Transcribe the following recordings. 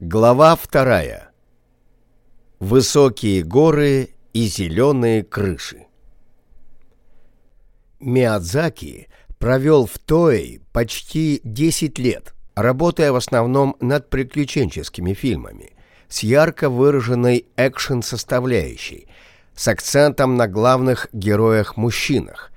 Глава вторая. Высокие горы и зеленые крыши. Миядзаки провел в Тоэй почти 10 лет, работая в основном над приключенческими фильмами, с ярко выраженной экшен-составляющей, с акцентом на главных героях-мужчинах,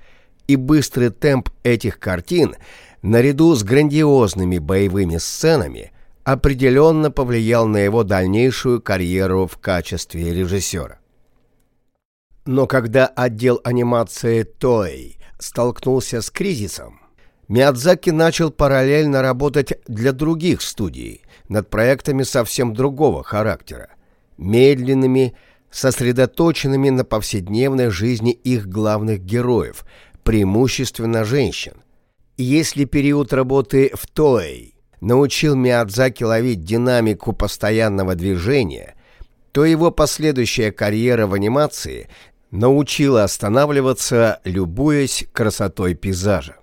и быстрый темп этих картин, наряду с грандиозными боевыми сценами – определенно повлиял на его дальнейшую карьеру в качестве режиссера. Но когда отдел анимации Toei столкнулся с кризисом, Миядзаки начал параллельно работать для других студий над проектами совсем другого характера, медленными, сосредоточенными на повседневной жизни их главных героев, преимущественно женщин. Если период работы в Toei научил Миядзаки ловить динамику постоянного движения, то его последующая карьера в анимации научила останавливаться, любуясь красотой пейзажа.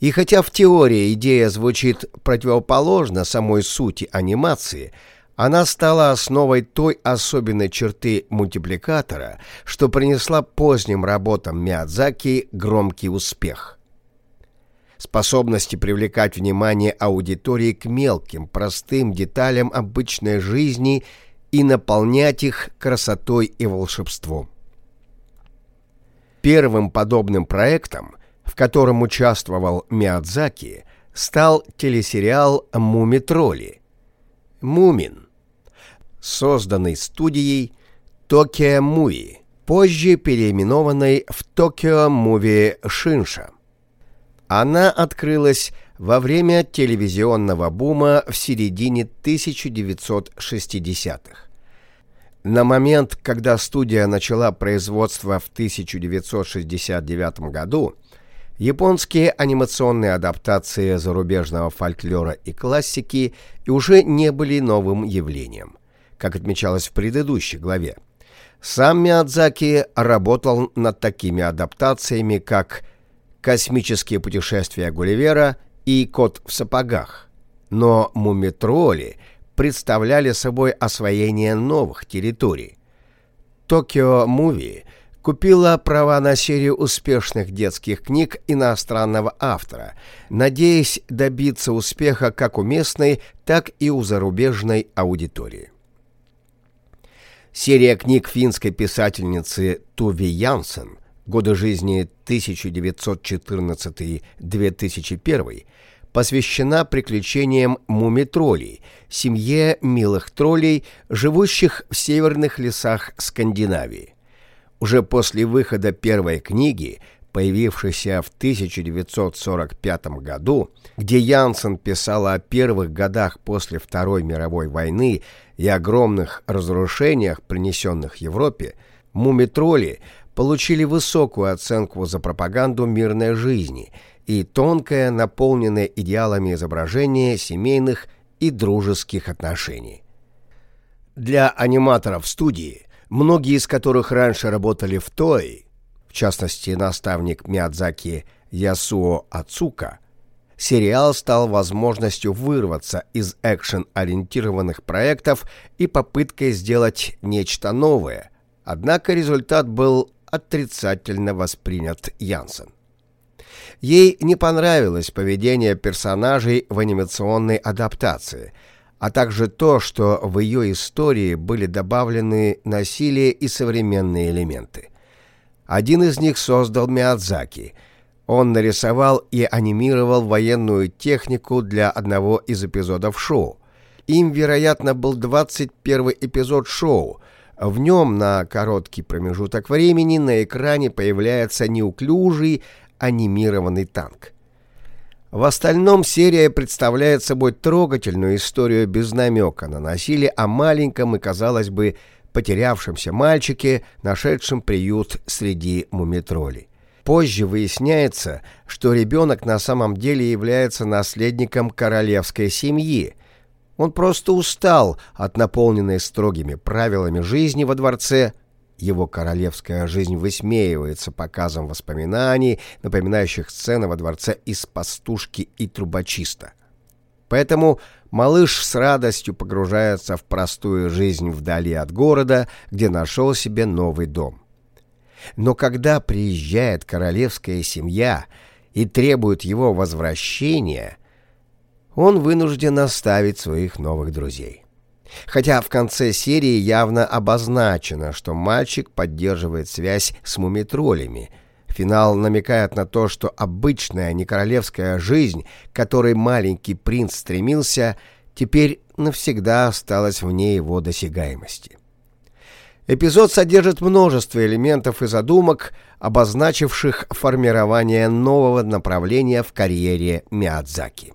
И хотя в теории идея звучит противоположно самой сути анимации, она стала основой той особенной черты мультипликатора, что принесла поздним работам Миядзаки громкий успех – способности привлекать внимание аудитории к мелким, простым деталям обычной жизни и наполнять их красотой и волшебством. Первым подобным проектом, в котором участвовал Миядзаки, стал телесериал «Муми-тролли» «Мумин», созданный студией «Токио Муи», позже переименованной в «Токио Муви Шинша». Она открылась во время телевизионного бума в середине 1960-х. На момент, когда студия начала производство в 1969 году, японские анимационные адаптации зарубежного фольклора и классики уже не были новым явлением, как отмечалось в предыдущей главе. Сам Миядзаки работал над такими адаптациями, как космические путешествия Гулливера и кот в сапогах. Но мумитроли представляли собой освоение новых территорий. Токио Муви купила права на серию успешных детских книг иностранного автора, надеясь добиться успеха как у местной, так и у зарубежной аудитории. Серия книг финской писательницы Туви Янсен годы жизни 1914-2001, посвящена приключениям мумитролей, семье милых троллей, живущих в северных лесах Скандинавии. Уже после выхода первой книги, появившейся в 1945 году, где Янсен писала о первых годах после Второй мировой войны и огромных разрушениях, принесенных Европе, мумитроли – получили высокую оценку за пропаганду мирной жизни и тонкое, наполненное идеалами изображение семейных и дружеских отношений. Для аниматоров студии, многие из которых раньше работали в Той, в частности наставник Миядзаки Ясуо Ацука, сериал стал возможностью вырваться из экшен-ориентированных проектов и попыткой сделать нечто новое. Однако результат был отрицательно воспринят Янсен. Ей не понравилось поведение персонажей в анимационной адаптации, а также то, что в ее истории были добавлены насилие и современные элементы. Один из них создал Миядзаки. Он нарисовал и анимировал военную технику для одного из эпизодов шоу. Им, вероятно, был 21 эпизод шоу, в нем на короткий промежуток времени на экране появляется неуклюжий анимированный танк. В остальном серия представляет собой трогательную историю без намека на насилие о маленьком и, казалось бы, потерявшемся мальчике, нашедшем приют среди мумитролей. Позже выясняется, что ребенок на самом деле является наследником королевской семьи, он просто устал от наполненной строгими правилами жизни во дворце. Его королевская жизнь высмеивается показом воспоминаний, напоминающих сцены во дворце из «Пастушки» и «Трубочиста». Поэтому малыш с радостью погружается в простую жизнь вдали от города, где нашел себе новый дом. Но когда приезжает королевская семья и требует его возвращения, он вынужден оставить своих новых друзей. Хотя в конце серии явно обозначено, что мальчик поддерживает связь с мумитролями. Финал намекает на то, что обычная некоролевская жизнь, к которой маленький принц стремился, теперь навсегда осталась вне его досягаемости. Эпизод содержит множество элементов и задумок, обозначивших формирование нового направления в карьере Миядзаки.